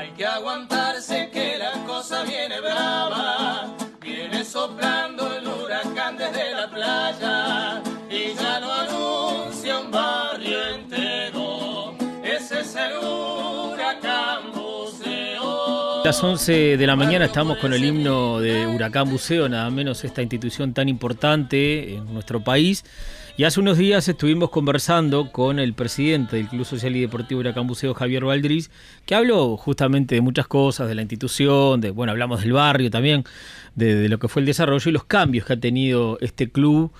Hay que aguantarse que la cosa viene brava, viene soplando el huracán desde la playa y ya no anuncia un barrio entero. Ese es el huracán buceo. Las 11 de la mañana estamos con el himno de Huracán Buceo, nada menos esta institución tan importante en nuestro país. Y hace unos días estuvimos conversando con el presidente del Club Social y Deportivo Huracán Javier Valdriz, que habló justamente de muchas cosas, de la institución, de, bueno, hablamos del barrio también, de, lo que fue el desarrollo y los cambios que ha tenido este club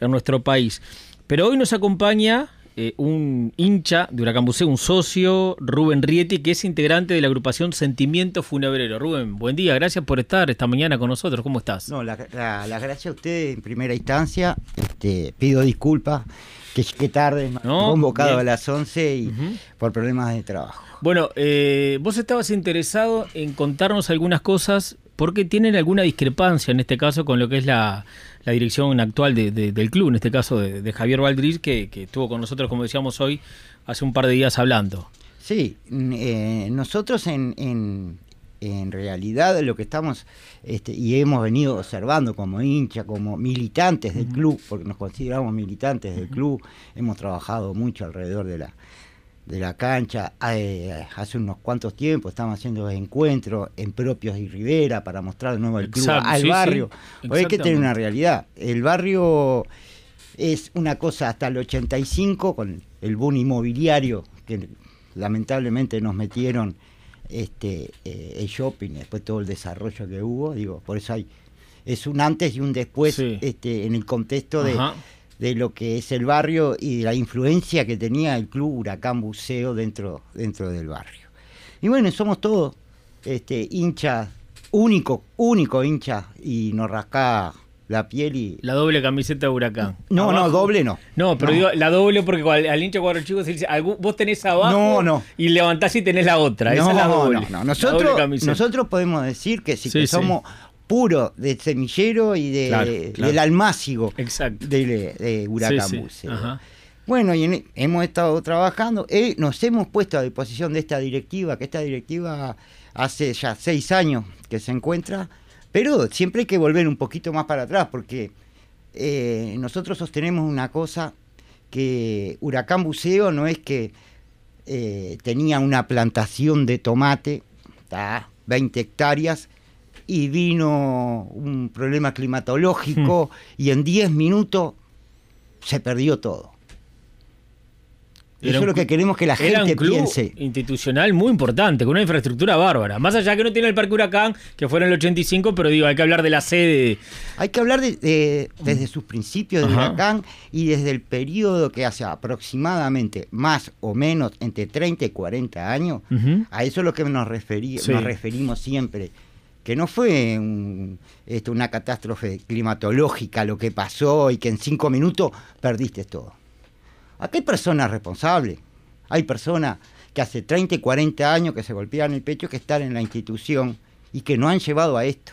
en nuestro país. Pero hoy nos acompaña eh, un hincha de Huracán un socio, Rubén Rieti, que es integrante de la agrupación Sentimiento Funebrero. Rubén, buen día, gracias por estar esta mañana con nosotros. ¿Cómo estás? No, la, la, la gracias a usted en primera instancia. Este, pido disculpas que llegué tarde, No, convocado bien. a las 11 y por problemas de trabajo. Bueno, eh, vos estabas interesado en contarnos algunas cosas porque tienen alguna discrepancia en este caso con lo que es la, la dirección actual de- de- del club, en este caso de, de Javier Valdriz, que, que estuvo con nosotros, como decíamos hoy, hace un par de días hablando. Sí, n- eh, nosotros en, en, en realidad lo que estamos este, y hemos venido observando como hincha, como militantes del club, porque nos consideramos militantes del club, hemos trabajado mucho alrededor de la, de la cancha. Eh, hace unos cuantos tiempos estamos haciendo encuentros en propios y Rivera para mostrar de nuevo el club Exacto, al sí, sí, barrio. Porque hay que tener una realidad. El barrio es una cosa hasta el 85 con el boom inmobiliario que lamentablemente nos metieron este eh, el shopping después todo el desarrollo que hubo digo por eso hay es un antes y un después Sí. este en el contexto de, de lo que es el barrio y la influencia que tenía el club Huracán Buceo dentro dentro del barrio y bueno somos todos este hinchas único único hincha y nos rasca la piel y La doble camiseta de Huracán. no, no, Abajo- doble no. No, pero No. digo la doble porque al, al hincha cuadro chico se dice, vos tenés abajo No, no. y levantás y tenés la otra. Esa no, es la doble. no, no. La doble Nosotros, nosotros podemos decir que sí, Sí, que sí. somos puros de semillero y de, Claro, claro. del almácigo Exacto. de, de Huracán Sí, sí. Buceo. Ajá. Bueno, y en- hemos estado trabajando, eh, nos hemos puesto a disposición de esta directiva, que esta directiva hace ya seis años que se encuentra, pero siempre hay que volver un poquito más para atrás, porque eh, nosotros sostenemos una cosa, que Huracán Buceo no es que eh, tenía una plantación de tomate, ¿tá? 20 hectáreas, y vino un problema climatológico y en 10 minutos se perdió todo. Era Eso es lo que queremos que la Era un gente club piense. institucional muy importante, con una infraestructura bárbara. Más allá que no tiene el Parque Huracán, que fue en el 85, pero digo, hay que hablar de la sede. Hay que hablar de, de- desde sus principios de Ajá. Huracán y desde el periodo que hace aproximadamente más o menos entre 30 y 40 años. A eso es lo que nos, referí- Sí. nos referimos siempre. Que no fue un- esto, una catástrofe climatológica lo que pasó y que en cinco minutos perdiste todo. Acá hay personas responsables. Hay personas que hace 30 y 40 años que se golpean el pecho que están en la institución y que no han llevado a esto.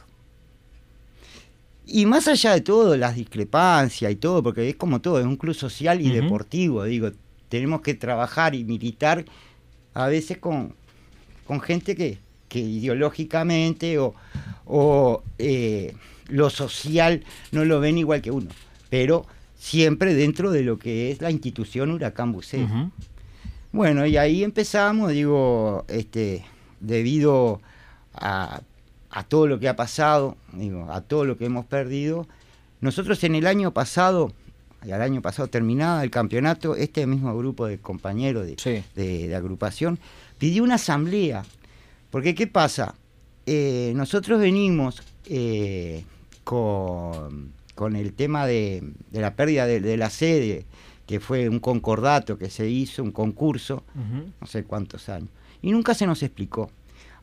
Y más allá de todo, las discrepancias y todo, porque es como todo, es un club social y deportivo, digo, tenemos que trabajar y militar a veces con, con gente que, que ideológicamente o, o, eh, lo social no lo ven igual que uno, pero siempre dentro de lo que es la institución Huracán Buceo. Ujú. Bueno, y ahí empezamos, digo, este, debido a, a todo lo que ha pasado, digo, a todo lo que hemos perdido. Nosotros en el año pasado, y al año pasado terminada el campeonato, este mismo grupo de compañeros de, Sí. de- de agrupación pidió una asamblea. Porque, ¿qué pasa? Eh, nosotros venimos eh, con, con el tema de, de la pérdida de, de la sede, que fue un concordato que se hizo, un concurso, no sé cuántos años, y nunca se nos explicó.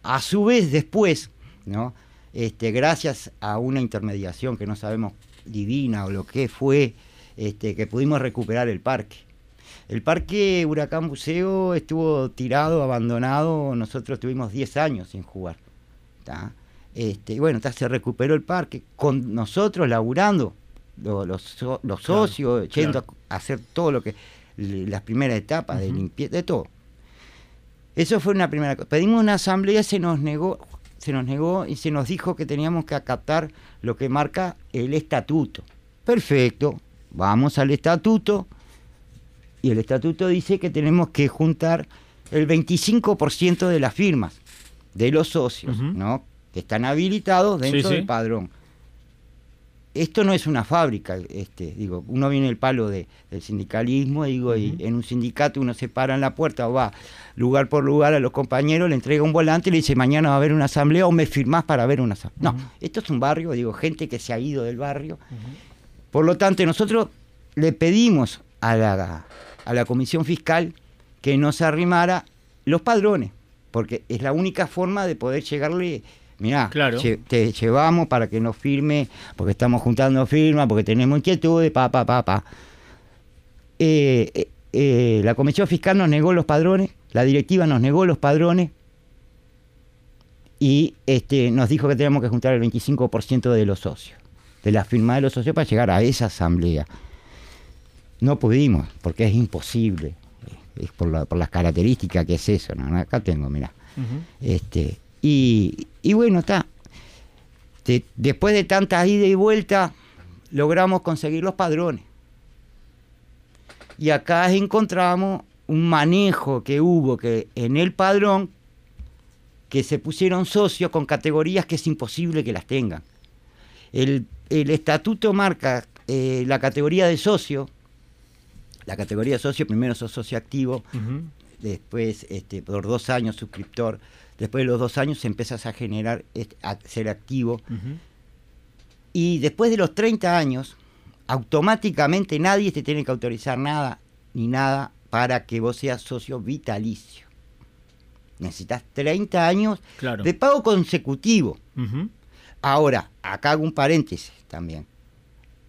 A su vez, después, ¿no? Este, gracias a una intermediación que no sabemos divina o lo que fue, este, que pudimos recuperar el parque. El parque Huracán Buceo estuvo tirado, abandonado, nosotros tuvimos 10 años sin jugar. ¿tá? Este, y bueno, se recuperó el parque, con nosotros laburando, lo- los, los Claro, socios, yendo claro. a hacer todo lo que, las primeras etapas de limpieza, de todo. Eso fue una primera cosa. Pedimos una asamblea, se nos negó, se nos negó y se nos dijo que teníamos que acatar lo que marca el estatuto. Perfecto, vamos al estatuto y el estatuto dice que tenemos que juntar el 25% de las firmas de los socios. ¿no? Que están habilitados dentro Sí, sí. del padrón. Esto no es una fábrica, este, digo, uno viene el palo de, del sindicalismo, digo, y en un sindicato uno se para en la puerta o va lugar por lugar a los compañeros, le entrega un volante y le dice mañana va a haber una asamblea o me firmás para ver una asamblea. No, esto es un barrio, digo, gente que se ha ido del barrio. Por lo tanto, nosotros le pedimos a la, a la comisión fiscal que nos arrimara los padrones, porque es la única forma de poder llegarle, mirá, Claro. te llevamos para que nos firme, porque estamos juntando firmas, porque tenemos inquietudes, pa, pa, pa, pa. Eh, eh, eh, la comisión fiscal nos negó los padrones, la directiva nos negó los padrones y este, nos dijo que teníamos que juntar el 25% de los socios, de la firma de los socios para llegar a esa asamblea. No pudimos, porque es imposible, es por, la- por las características que es eso. ¿no? Acá tengo. Ujú. Este, y, y bueno, está. De- después de tantas ida y vuelta, logramos conseguir los padrones. Y acá encontramos un manejo que hubo que en el padrón que se pusieron socios con categorías que es imposible que las tengan. El, el estatuto marca eh, la categoría de socio. La categoría de socio, primero sos socio activo, después este, por dos años suscriptor, después de los dos años empiezas a generar, est- a ser activo, y después de los 30 años, automáticamente nadie te tiene que autorizar nada, ni nada, para que vos seas socio vitalicio. Necesitas 30 años Claro. de pago consecutivo. Ahora, acá hago un paréntesis también.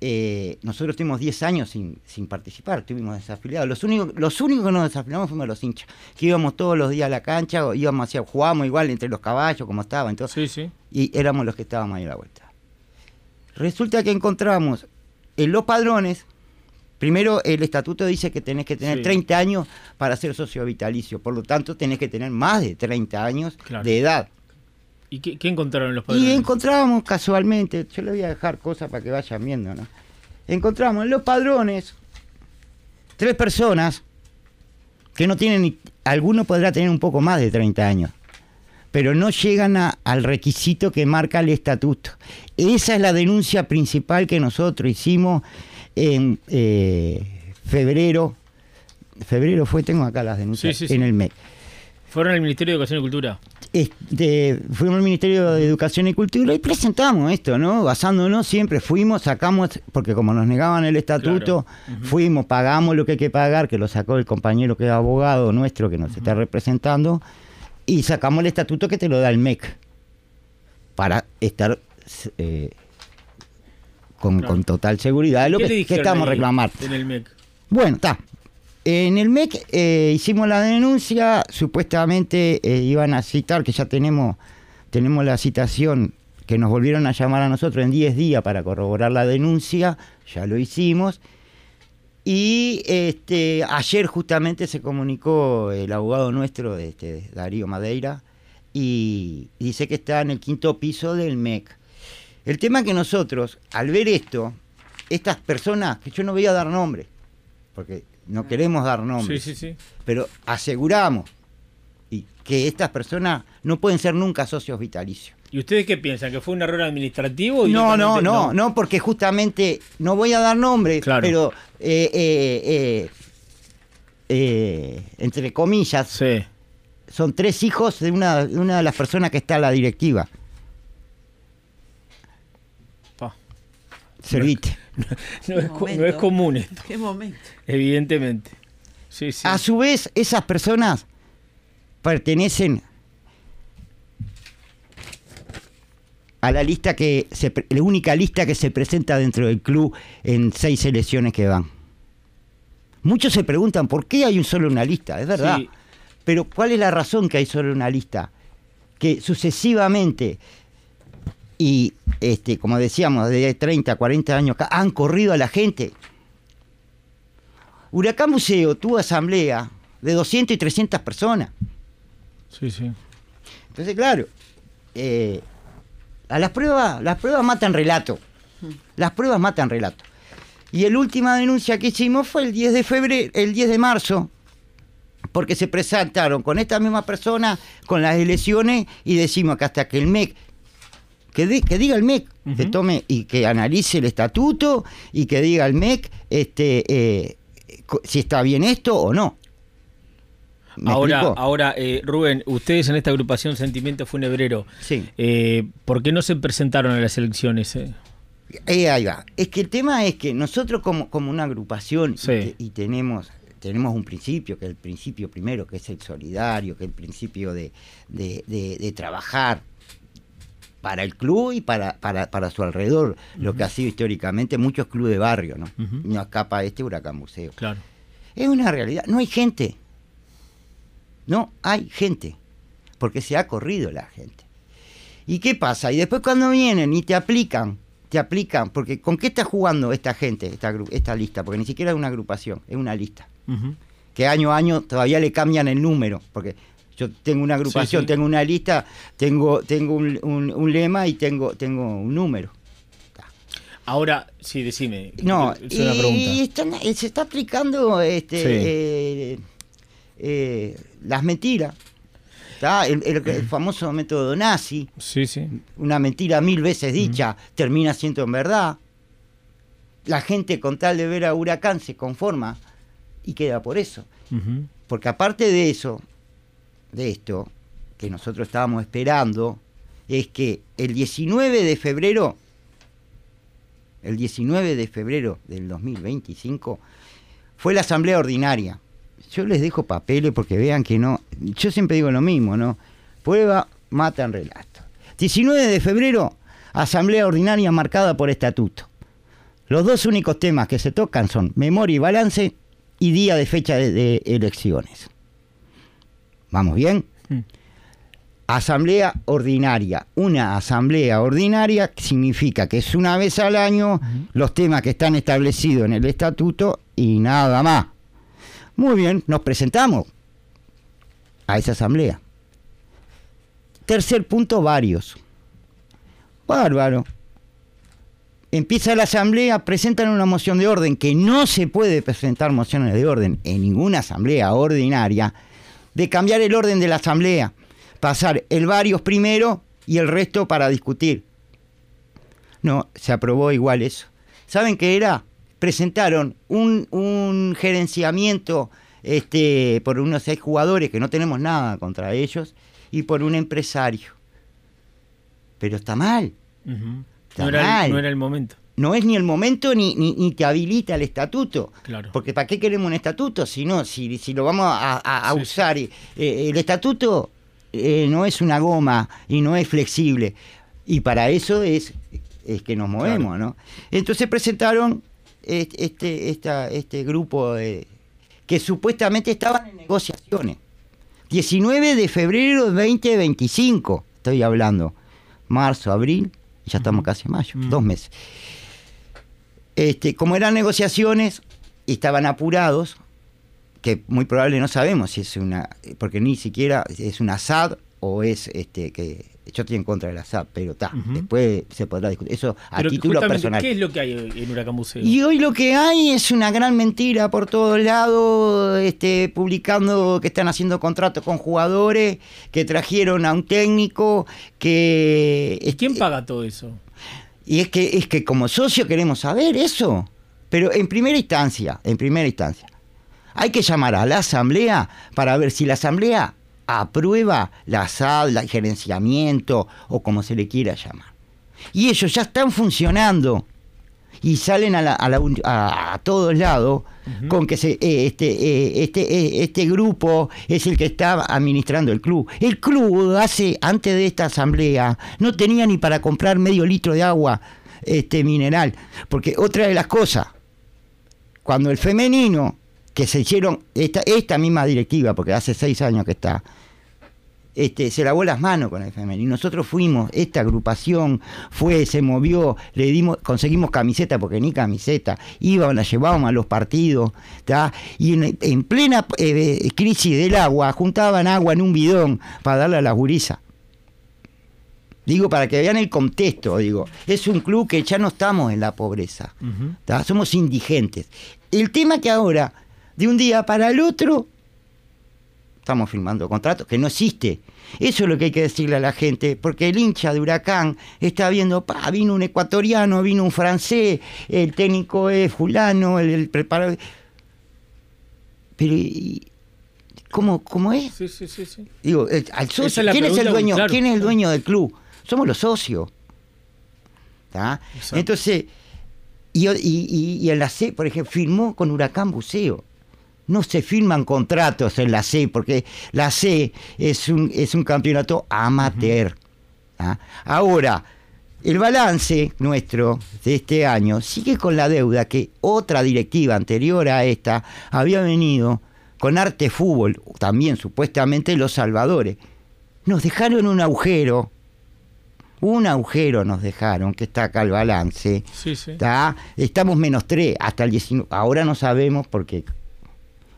Eh, nosotros tuvimos 10 años sin, sin participar, estuvimos desafiliados. Los únicos, los únicos que nos desafiliamos fuimos los hinchas, que íbamos todos los días a la cancha, o íbamos hacia, jugábamos igual entre los caballos, como estaban, entonces, Sí, sí. y éramos los que estábamos ahí a la vuelta. Resulta que encontramos en los padrones, primero el estatuto dice que tenés que tener Sí. 30 años para ser socio vitalicio, por lo tanto tenés que tener más de 30 años Claro. de edad. ¿Y qué, qué encontraron los padrones? Y encontrábamos casualmente, yo le voy a dejar cosas para que vayan viendo, ¿no? Encontramos en los padrones tres personas que no tienen, alguno podrá tener un poco más de 30 años, pero no llegan a- al requisito que marca el estatuto. Esa es la denuncia principal que nosotros hicimos en eh, febrero. Febrero fue, tengo acá las denuncias Sí, sí, sí. en el MEC. Fueron al Ministerio de Educación y Cultura. Este, fuimos al Ministerio de Educación y Cultura y presentamos esto, ¿no? Basándonos siempre, fuimos, sacamos, porque como nos negaban el estatuto, Claro. Fuimos, pagamos lo que hay que pagar, que lo sacó el compañero que es abogado nuestro que nos está representando, y sacamos el estatuto que te lo da el MEC, para estar eh, con, Claro. con total seguridad de lo ¿Qué que, que estamos reclamando. En el MEC. Bueno, está. En el MEC eh, hicimos la denuncia, supuestamente eh, iban a citar, que ya tenemos, tenemos la citación, que nos volvieron a llamar a nosotros en 10 días para corroborar la denuncia, ya lo hicimos. Y este, ayer justamente se comunicó el abogado nuestro, este, Darío Madeira, y dice que está en el quinto piso del MEC. El tema que nosotros, al ver esto, estas personas, que yo no voy a dar nombre, porque no queremos dar Sí, nombres, sí, sí. pero aseguramos y que estas personas no pueden ser nunca socios vitalicios. ¿Y ustedes qué piensan? ¿Que fue un error administrativo? No, no, no, no, porque justamente no voy a dar nombres, Claro. pero eh, eh, eh, entre comillas, Sí. son tres hijos de una, de una de las personas que está en la directiva. Pa. Servite. No, es, no es común esto, Qué momento. evidentemente. Sí, sí. A su vez, esas personas pertenecen a la lista que se, la única lista que se presenta dentro del club en seis elecciones que van. Muchos se preguntan por qué hay un solo una lista, es verdad. Sí. Pero ¿cuál es la razón que hay solo una lista? Que sucesivamente y este, como decíamos, de 30, 40 años acá, han corrido a la gente. Huracán Museo tuvo asamblea de 200 y 300 personas. Sí, sí. Entonces, claro, eh, a las pruebas, las pruebas matan relato. Las pruebas matan relato. Y la última denuncia que hicimos fue el 10 de febrero, el 10 de marzo, porque se presentaron con esta misma persona con las elecciones y decimos que hasta que el MEC que, que diga el MEC, que Ujú. tome y que analice el estatuto y que diga el MEC este, eh, si está bien esto o no. ¿Me Ahora, explico? ahora eh, Rubén, ustedes en esta agrupación Sentimiento Funebrero, Sí. eh, ¿por qué no se presentaron a las elecciones? eh? Ahí va. Es que el tema es que nosotros como, como una agrupación y Sí. te- y, tenemos tenemos un principio, que es el principio primero, que es el solidario, que es el principio de, de- de- de trabajar para el club y para, para, para su alrededor, lo que ha sido históricamente muchos clubes de barrio, ¿no? No escapa este huracán museo. Claro. Es una realidad, no hay gente. No hay gente, porque se ha corrido la gente. ¿Y qué pasa? Y después cuando vienen y te aplican, te aplican, porque ¿con qué está jugando esta gente, esta, esta lista? Porque ni siquiera es una agrupación, es una lista. Que año a año todavía le cambian el número, porque yo tengo una agrupación, sí. tengo una lista, tengo, tengo un, un- un lema y tengo, tengo un número. Ahora, sí, decime. No, es una y están- eh, se está aplicando este, Sí. eh, eh, las mentiras. El, el- el famoso método nazi, Sí, sí. una mentira mil veces dicha, termina siendo en verdad. La gente con tal de ver a Huracán se conforma y queda por eso. Porque aparte de eso, de esto, que nosotros estábamos esperando, es que el 19 de febrero, el 19 de febrero del 2025, fue la asamblea ordinaria. Yo les dejo papeles porque vean que no, yo siempre digo lo mismo, ¿no? Prueba, matan relato. 19 de febrero, asamblea ordinaria marcada por estatuto. Los dos únicos temas que se tocan son memoria y balance y día de fecha de, de elecciones. ¿Vamos bien? Mm. Asamblea ordinaria. Una asamblea ordinaria significa que es una vez al año los temas que están establecidos en el estatuto y nada más. Muy bien, nos presentamos a esa asamblea. Tercer punto, varios. Bárbaro. Empieza la asamblea, presentan una moción de orden, que no se puede presentar mociones de orden en ninguna asamblea ordinaria, de cambiar el orden de la asamblea, pasar el varios primero y el resto para discutir. No, se aprobó igual eso. ¿Saben qué era? Presentaron un, un gerenciamiento este, por unos seis jugadores, que no tenemos nada contra ellos, y por un empresario. Pero está mal. Ujú. Está No era, mal. no era el momento. No es ni el momento ni, ni, ni te habilita el estatuto. Claro. Porque ¿para qué queremos un estatuto? Si no, si, si lo vamos a, a- a Sí, usar. eh, el estatuto eh, no es una goma y no es flexible. Y para eso es, es que nos movemos, ¿no? Entonces presentaron este, este, esta- este grupo de- que supuestamente estaban en negociaciones. 19 de febrero de 2025, estoy hablando. Marzo, abril, ya estamos casi en mayo, Mm. dos meses. Este, como eran negociaciones y estaban apurados, que muy probable no sabemos si es una, porque ni siquiera es una SAD o es este que yo estoy en contra de la pero está, después se podrá discutir. Eso a Pero título personal. ¿qué es lo que hay en Huracán Museo? Y hoy lo que hay es una gran mentira por todos lados, este, publicando que están haciendo contratos con jugadores, que trajeron a un técnico, que... ¿Y quién paga todo eso? Y es que, es que como socio queremos saber eso. Pero en primera instancia, en primera instancia, hay que llamar a la asamblea para ver si la asamblea aprueba la SAD, el gerenciamiento o como se le quiera llamar. Y ellos ya están funcionando y salen a, la- a la un- a- a todos lados con que se, eh, este, eh, este, eh, este grupo es el que está administrando el club. El club hace, antes de esta asamblea, no tenía ni para comprar medio litro de agua este, mineral. Porque otra de las cosas, cuando el femenino, que se hicieron esta, esta misma directiva, porque hace seis años que está, este, se lavó las manos con el femenino. Y nosotros fuimos, esta agrupación fue, se movió, le dimos, conseguimos camiseta, porque ni camiseta, íbamos, la llevábamos a los partidos, ¿tá? y en, en plena eh, crisis del agua, juntaban agua en un bidón para darle a la gurisa. Digo, para que vean el contexto, digo, es un club que ya no estamos en la pobreza. ¿tá? somos indigentes. El tema que ahora, de un día para el otro, estamos firmando contratos que no existe. Eso es lo que hay que decirle a la gente, porque el hincha de Huracán está viendo, pa, vino un ecuatoriano, vino un francés, el técnico es fulano, el, el preparador. Pero, ¿y ¿cómo, ¿cómo es? Sí, sí, sí, sí. Digo, al socio, es ¿quién es el dueño? claro, ¿Quién es el claro. dueño del club? Somos los socios. Entonces, y, y- y- y en la C, por ejemplo, firmó con Huracán Buceo. No se firman contratos en la C, porque la C es un, es un campeonato amateur. ¿tá? Ahora, el balance nuestro de este año sigue con la deuda que otra directiva anterior a esta había venido con Arte Fútbol, también supuestamente los salvadores. Nos dejaron un agujero, un agujero nos dejaron, que está acá el balance. Sí, sí. Estamos menos 3 hasta el 19. Ahora no sabemos porque,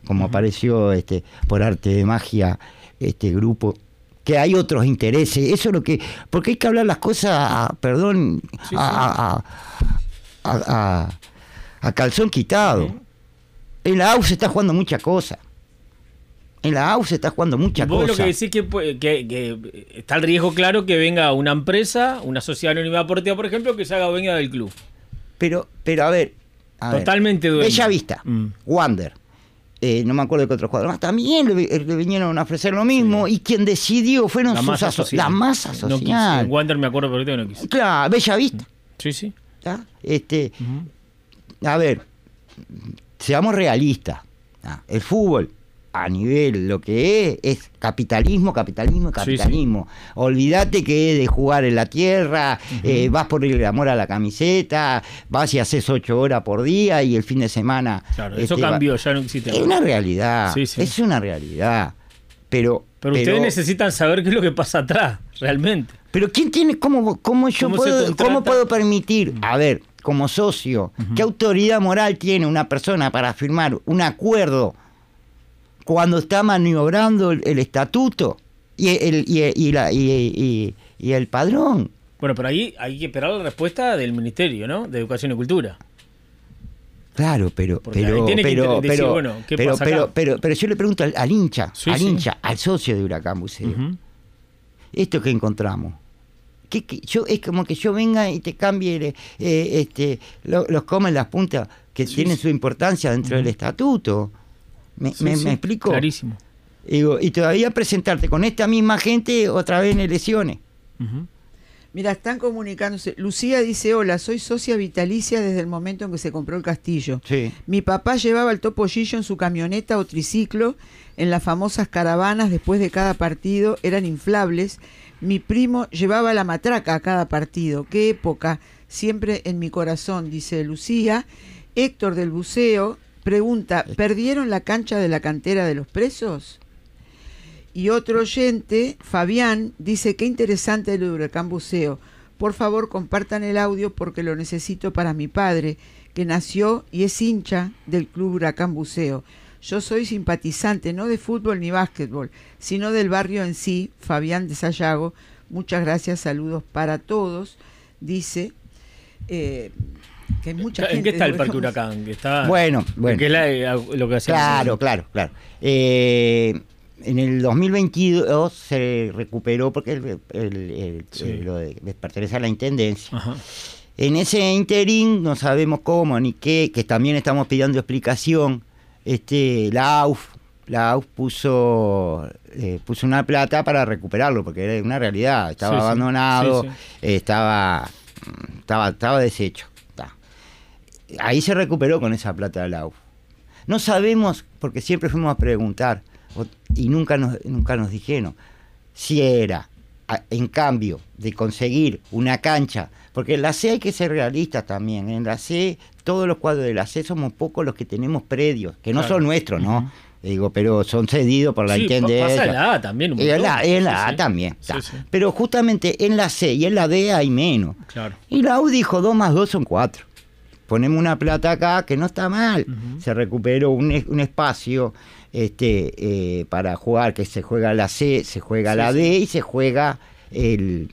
como apareció este, por arte de magia este grupo, que hay otros intereses. Eso es lo que. Porque hay que hablar las cosas, a- perdón, Sí, a, a- a- a- a calzón quitado. En la AU se está jugando mucha cosa. En la AU se está jugando mucha Vos cosa. lo que decís que, que, que está el riesgo claro que venga una empresa, una sociedad anónima deportiva, por ejemplo, que se haga dueña del club. Pero, pero a ver. a ver. Totalmente dueño. Bella Vista, Mm. Wander. Eh, no me acuerdo de qué otros cuadros más. También le, le vinieron a ofrecer lo mismo. Y quien decidió fueron La sus masa social. la masa No social. quise. En Wander me acuerdo que no quise. Claro, Bella Vista. Sí, sí. ¿tá? Este, a ver, seamos realistas. ¿tá? El fútbol, a nivel lo que es, es capitalismo, capitalismo, Sí, sí. capitalismo. Olvídate que es de jugar en la tierra, eh, vas por el amor a la camiseta, vas y haces ocho horas por día y el fin de semana. Claro, eso este, cambió, ya no existe. Es una realidad, Sí, sí. es una realidad. Pero, Pero ustedes necesitan saber qué es lo que pasa atrás, realmente. pero ¿quién tiene, cómo, cómo yo ¿Cómo se puedo, cómo puedo permitir, a ver, como socio, qué autoridad moral tiene una persona para firmar un acuerdo cuando está maniobrando el, el estatuto y el, y, y la- y- y- y el padrón? Bueno, pero ahí hay que esperar la respuesta del Ministerio, ¿no? De Educación y Cultura. Claro, pero, pero, tiene que pero, decir, pero, bueno, ¿qué pero, pasa pero, pero, pero yo le pregunto al, al hincha, Sí, al sí. hincha, al socio de Huracán. Ujú. esto que encontramos. Que, que yo es como que yo venga y te cambie eh, este lo- los comen las puntas que Sí, tienen su importancia dentro del estatuto. ¿Me, Sí, me- sí, me explico? Clarísimo. Digo, y todavía presentarte con esta misma gente otra vez en elecciones. Mira, están comunicándose. Lucía dice, hola, soy socia vitalicia desde el momento en que se compró el castillo. Sí. Mi papá llevaba el topollillo en su camioneta o triciclo en las famosas caravanas después de cada partido, eran inflables. Mi primo llevaba la matraca a cada partido. Qué época, siempre en mi corazón, dice Lucía. Héctor del Buceo pregunta, ¿perdieron la cancha de la cantera de los presos? Y otro oyente, Fabián, dice, qué interesante el huracán buceo. Por favor, compartan el audio porque lo necesito para mi padre, que nació y es hincha del club Huracán Buceo. Yo soy simpatizante no de fútbol ni básquetbol, sino del barrio en sí, Fabián de Sayago. Muchas gracias, saludos para todos. Dice eh, que hay mucha ¿En gente qué está el Parque Huracán Huracán? Que está, Bueno, bueno. Que es la- eh, lo que. Claro, claro, claro. Eh, en el 2022 se recuperó porque el, el- el- Sí. lo de- le pertenece a la intendencia. Ajá. En ese interín no sabemos cómo ni qué, que también estamos pidiendo explicación. Este, la AUF, la AUF puso, eh, puso una plata para recuperarlo, porque era una realidad, estaba Sí, abandonado, Sí, sí. estaba, estaba, estaba deshecho. Ahí se recuperó con esa plata de la AUF. No sabemos, porque siempre fuimos a preguntar, y nunca nos, nunca nos dijeron, si era, en cambio, de conseguir una cancha, porque en la C hay que ser realistas también, en la C, todos los cuadros de la C somos pocos los que tenemos predios, que no Claro. son nuestros, ¿no? Ujú. Digo, pero son cedidos por la Sí, intendencia. pasa en la A también un en la, montón. en la Sí, A sí. también. Pero justamente en la C y en la D hay menos. Claro. Y la U dijo 2 más 2 son 4. Ponemos una plata acá que no está mal. Se recuperó un, es- un espacio este, eh, para jugar, que se juega la C, se juega Sí, la sí. D y se juega el,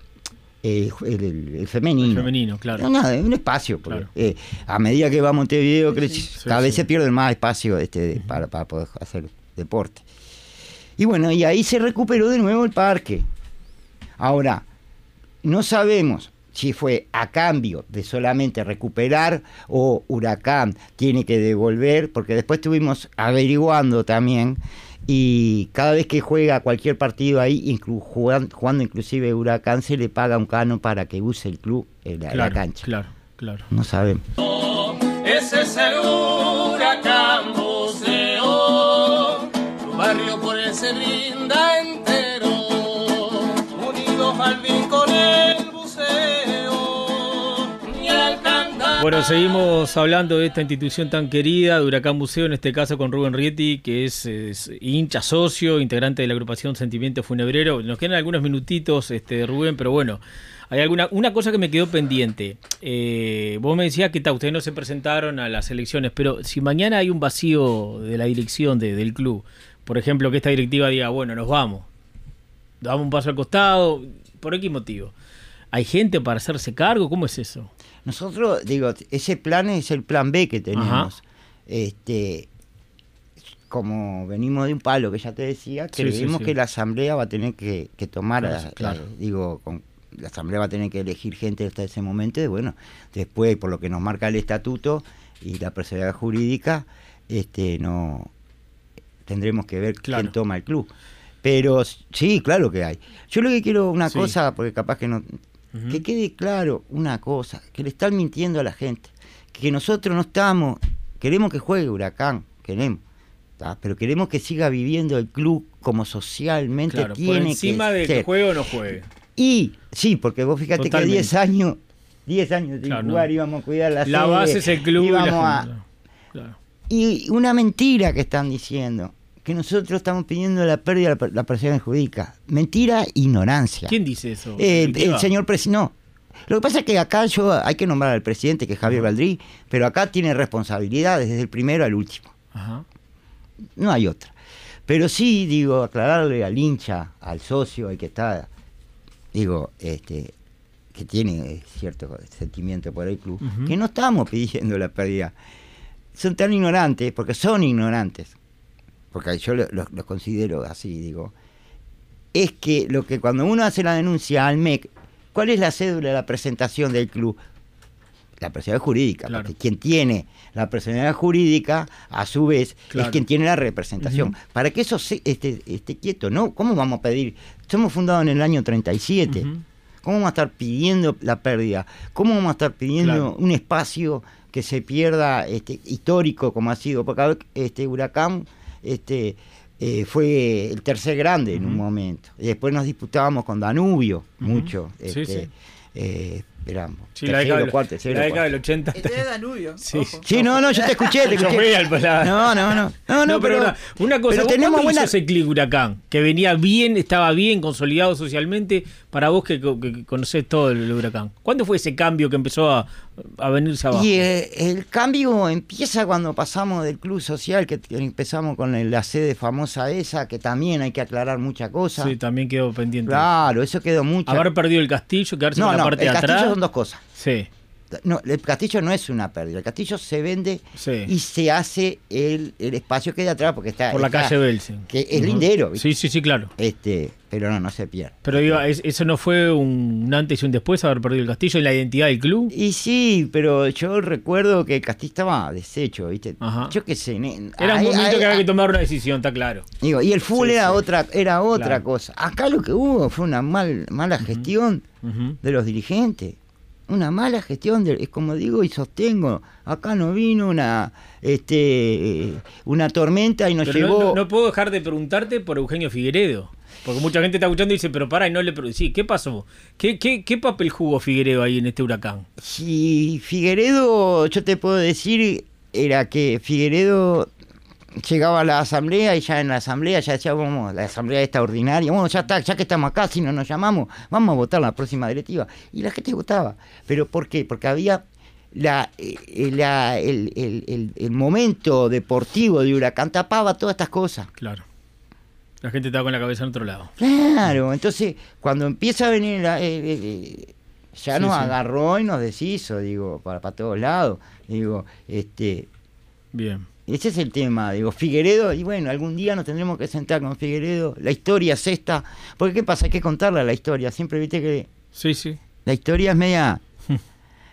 el, el- el femenino. El femenino, claro. No, un espacio. porque, Claro. eh, a medida que va Montevideo, crece, Sí, cada vez se pierde más espacio este, para, para poder hacer deporte. Y bueno, y ahí se recuperó de nuevo el parque. Ahora, no sabemos si fue a cambio de solamente recuperar o Huracán tiene que devolver, porque después estuvimos averiguando también y cada vez que juega cualquier partido ahí, inclu- jugando, inclusive Huracán, se le paga un cano para que use el club en la, la Claro, cancha. claro, claro. No sabemos. Ese es el huracán Bueno, seguimos hablando de esta institución tan querida, de Huracán Museo, en este caso con Rubén Rieti, que es, es hincha socio, integrante de la agrupación Sentimiento Funebrero. Nos quedan algunos minutitos, este, Rubén, pero bueno, hay alguna una cosa que me quedó pendiente. Eh, vos me decías que ustedes no se presentaron a las elecciones, pero si mañana hay un vacío de la dirección de- del club, por ejemplo, que esta directiva diga, bueno, nos vamos, damos un paso al costado, ¿por qué motivo? ¿Hay gente para hacerse cargo? ¿Cómo es eso? Nosotros, digo, ese plan es el plan B que tenemos. Ajá. Este, como venimos de un palo que ya te decía, Sí, sí, creemos sí. que la asamblea va a tener que, que tomar, Claro, la- claro. la- digo, con- la asamblea va a tener que elegir gente hasta ese momento y bueno, después por lo que nos marca el estatuto y la personalidad jurídica, este, no tendremos que ver Claro. quién toma el club. Pero sí, claro que hay. Yo lo que quiero una cosa, porque capaz que no, Que quede claro una cosa, que le están mintiendo a la gente, que nosotros no estamos, queremos que juegue Huracán, queremos, ¿tá? pero queremos que siga viviendo el club como socialmente Claro, por tiene encima que de que juegue o no juegue. Y sí, porque vos fíjate Totalmente. que 10 años, 10 años de Claro, jugar no. íbamos a cuidar la, La sede, base es el club y la a-. Claro. y una mentira que están diciendo, que nosotros estamos pidiendo la pérdida de la, persona jurídica. Mentira, ignorancia. ¿Quién dice eso? Eh, el, señor presidente, no. Lo que pasa es que acá yo hay que nombrar al presidente, que es Javier Valdrí, pero acá tiene responsabilidades desde el primero al último. Ajá. No hay otra. Pero sí, digo, aclararle al hincha, al socio, al que está, digo, este, que tiene cierto sentimiento por el club, que no estamos pidiendo la pérdida. Son tan ignorantes, porque son ignorantes, porque yo lo- lo- los considero así, digo, es que lo que cuando uno hace la denuncia al MEC, ¿cuál es la cédula de la presentación del club? La personalidad jurídica, Claro. porque quien tiene la personalidad jurídica, a su vez, Claro. es quien tiene la representación. Para que eso se- esté, esté quieto, ¿no? ¿Cómo vamos a pedir? Somos fundados en el año 37. Ujú. ¿Cómo vamos a estar pidiendo la pérdida? ¿Cómo vamos a estar pidiendo Claro. un espacio que se pierda este, histórico como ha sido? Porque a ver, este huracán este, eh, fue el tercer grande en un momento. Y después nos disputábamos con Danubio mucho. Sí, Este, sí. eh, éramos Sí, la década, del- cuarto, tercero, la década cuarto. del 80. Este es Danubio. Sí. ojo. Sí, no, no, yo te escuché, te escuché. No, no, no. No, no, pero, una, una cosa, pero ¿vos tenemos buena... hizo ese clic Huracán? Que venía bien, estaba bien, consolidado socialmente, para vos que, que- que conocés todo el Huracán. ¿Cuándo fue ese cambio que empezó a, a venirse abajo? Y eh, el cambio empieza cuando pasamos del club social, que que empezamos con el- la sede famosa esa, que también hay que aclarar muchas cosas. Sí, también quedó pendiente. Claro, eso quedó mucho. Haber perdido el castillo, quedarse no, con la no, parte el de castillo atrás. Son dos cosas. Sí, No, el castillo no es una pérdida. El castillo se vende sí. y se hace el, el espacio que hay atrás porque está. Por la está- calle Belsen. Que es lindero. ¿viste? Sí, sí, sí, claro. Este, pero no, no se pierde. Pero digo, es- eso no fue un antes y un después haber perdido el castillo y la identidad del club. Y sí, pero yo recuerdo que el castillo estaba deshecho, ¿viste? Ajá. Yo qué sé. Era un momento que había que tomar una decisión, está claro. Digo, y el fútbol Sí, era sí. otra, era otra Claro. cosa. Acá lo que hubo fue una mal, mala gestión de los dirigentes. Una mala gestión, de, es como digo y sostengo. Acá no vino una este eh, una tormenta y nos Pero no, llevó. no- no puedo dejar de preguntarte por Eugenio Figueredo. Porque mucha gente está escuchando y dice, pero para y no le. Sí, ¿qué pasó? ¿Qué, qué, ¿Qué papel jugó Figueredo ahí en este huracán? Si Figueredo, yo te puedo decir, era que Figueredo llegaba a la asamblea y ya en la asamblea ya decíamos, la asamblea extraordinaria, bueno, ya está, ya que estamos acá, si no nos llamamos, vamos a votar la próxima directiva. Y la gente votaba. ¿Pero por qué? Porque había la, eh, la- el, el- el- el momento deportivo de Huracán tapaba todas estas cosas. Claro. La gente estaba con la cabeza en otro lado. Claro, entonces cuando empieza a venir, la- eh, eh, eh, ya Sí, nos sí. agarró y nos deshizo, digo, para, para todos lados. Digo, este, Bien. Ese es el tema, digo, Figueredo, y bueno, algún día nos tendremos que sentar con Figueredo, la historia es esta, porque ¿qué pasa? Hay que contarla la historia, siempre viste que Sí, sí. la historia es media,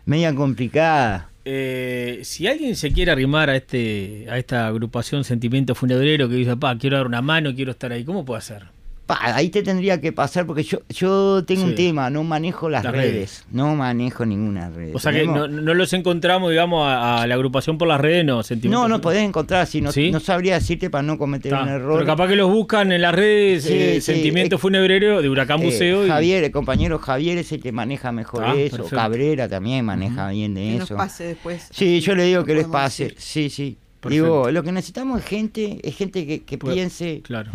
media complicada. Eh, si alguien se quiere arrimar a este a esta agrupación Sentimiento Funebrero que dice, pa, quiero dar una mano, quiero estar ahí, ¿cómo puede hacer? Pa, ahí te tendría que pasar, porque yo, yo tengo Sí. un tema, no manejo las, Las redes. redes. no manejo ninguna red. O sea que no, no los encontramos, digamos, a, a la agrupación por las redes, no, Sentimiento No, no podés encontrar, si no, ¿Sí? no sabría decirte para no cometer un error. Pero capaz que los buscan en las redes, Sí, eh, sí, Sentimiento eh, Funebrero de Huracán Eh, Buceo. y- Javier, el compañero Javier es el que maneja mejor Ah, eso. perfecto. Cabrera también maneja bien de Que nos eso. pase después. Sí, yo le digo que les pase. decir. Sí, sí. Perfecto. Digo, lo que necesitamos es gente, es gente que, que Pues, piense Claro.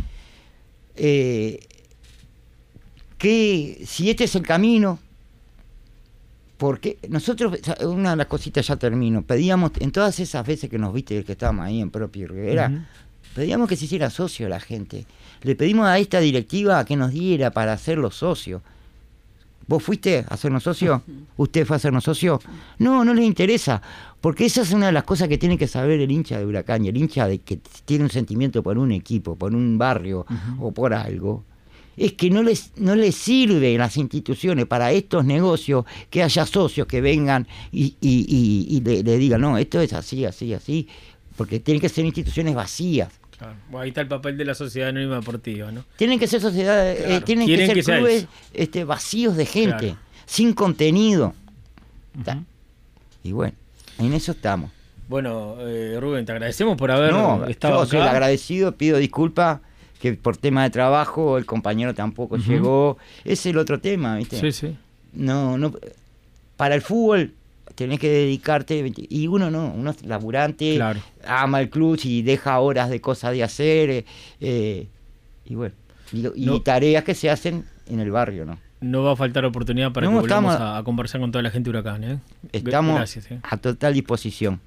Eh, que si este es el camino, porque nosotros, una de las cositas ya termino, pedíamos en todas esas veces que nos viste que estábamos ahí en propio Rivera, pedíamos que se hiciera socio la gente. Le pedimos a esta directiva que nos diera para hacerlo socio. ¿Vos fuiste a hacernos socio? ¿Usted fue a hacernos socio? No, no les interesa, porque esa es una de las cosas que tiene que saber el hincha de Huracán y el hincha de que tiene un sentimiento por un equipo, por un barrio o por algo. Es que no les, no les sirve las instituciones para estos negocios que haya socios que vengan y, y- y- y le, le digan, no, esto es así, así, así, porque tienen que ser instituciones vacías. Claro. Bueno, ahí está el papel de la sociedad anónima deportiva, ¿no? Tienen que ser sociedades, eh, tienen que ser que clubes este, vacíos de gente, Claro. sin contenido. Y bueno, en eso estamos. Bueno, eh, Rubén, te agradecemos por haber no, estado yo soy el acá. agradecido, pido disculpas que por tema de trabajo el compañero tampoco llegó. Es el otro tema, ¿viste? Sí, sí. No, no, para el fútbol tenés que dedicarte, 20 y uno no, uno es laburante, Claro. ama el club y deja horas de cosas de hacer, eh, eh, y bueno, y, y No. tareas que se hacen en el barrio, ¿no? No va a faltar oportunidad para No, que volvamos estamos- a, a conversar con toda la gente de Huracán, ¿eh? Estamos Gracias, ¿eh? a total disposición.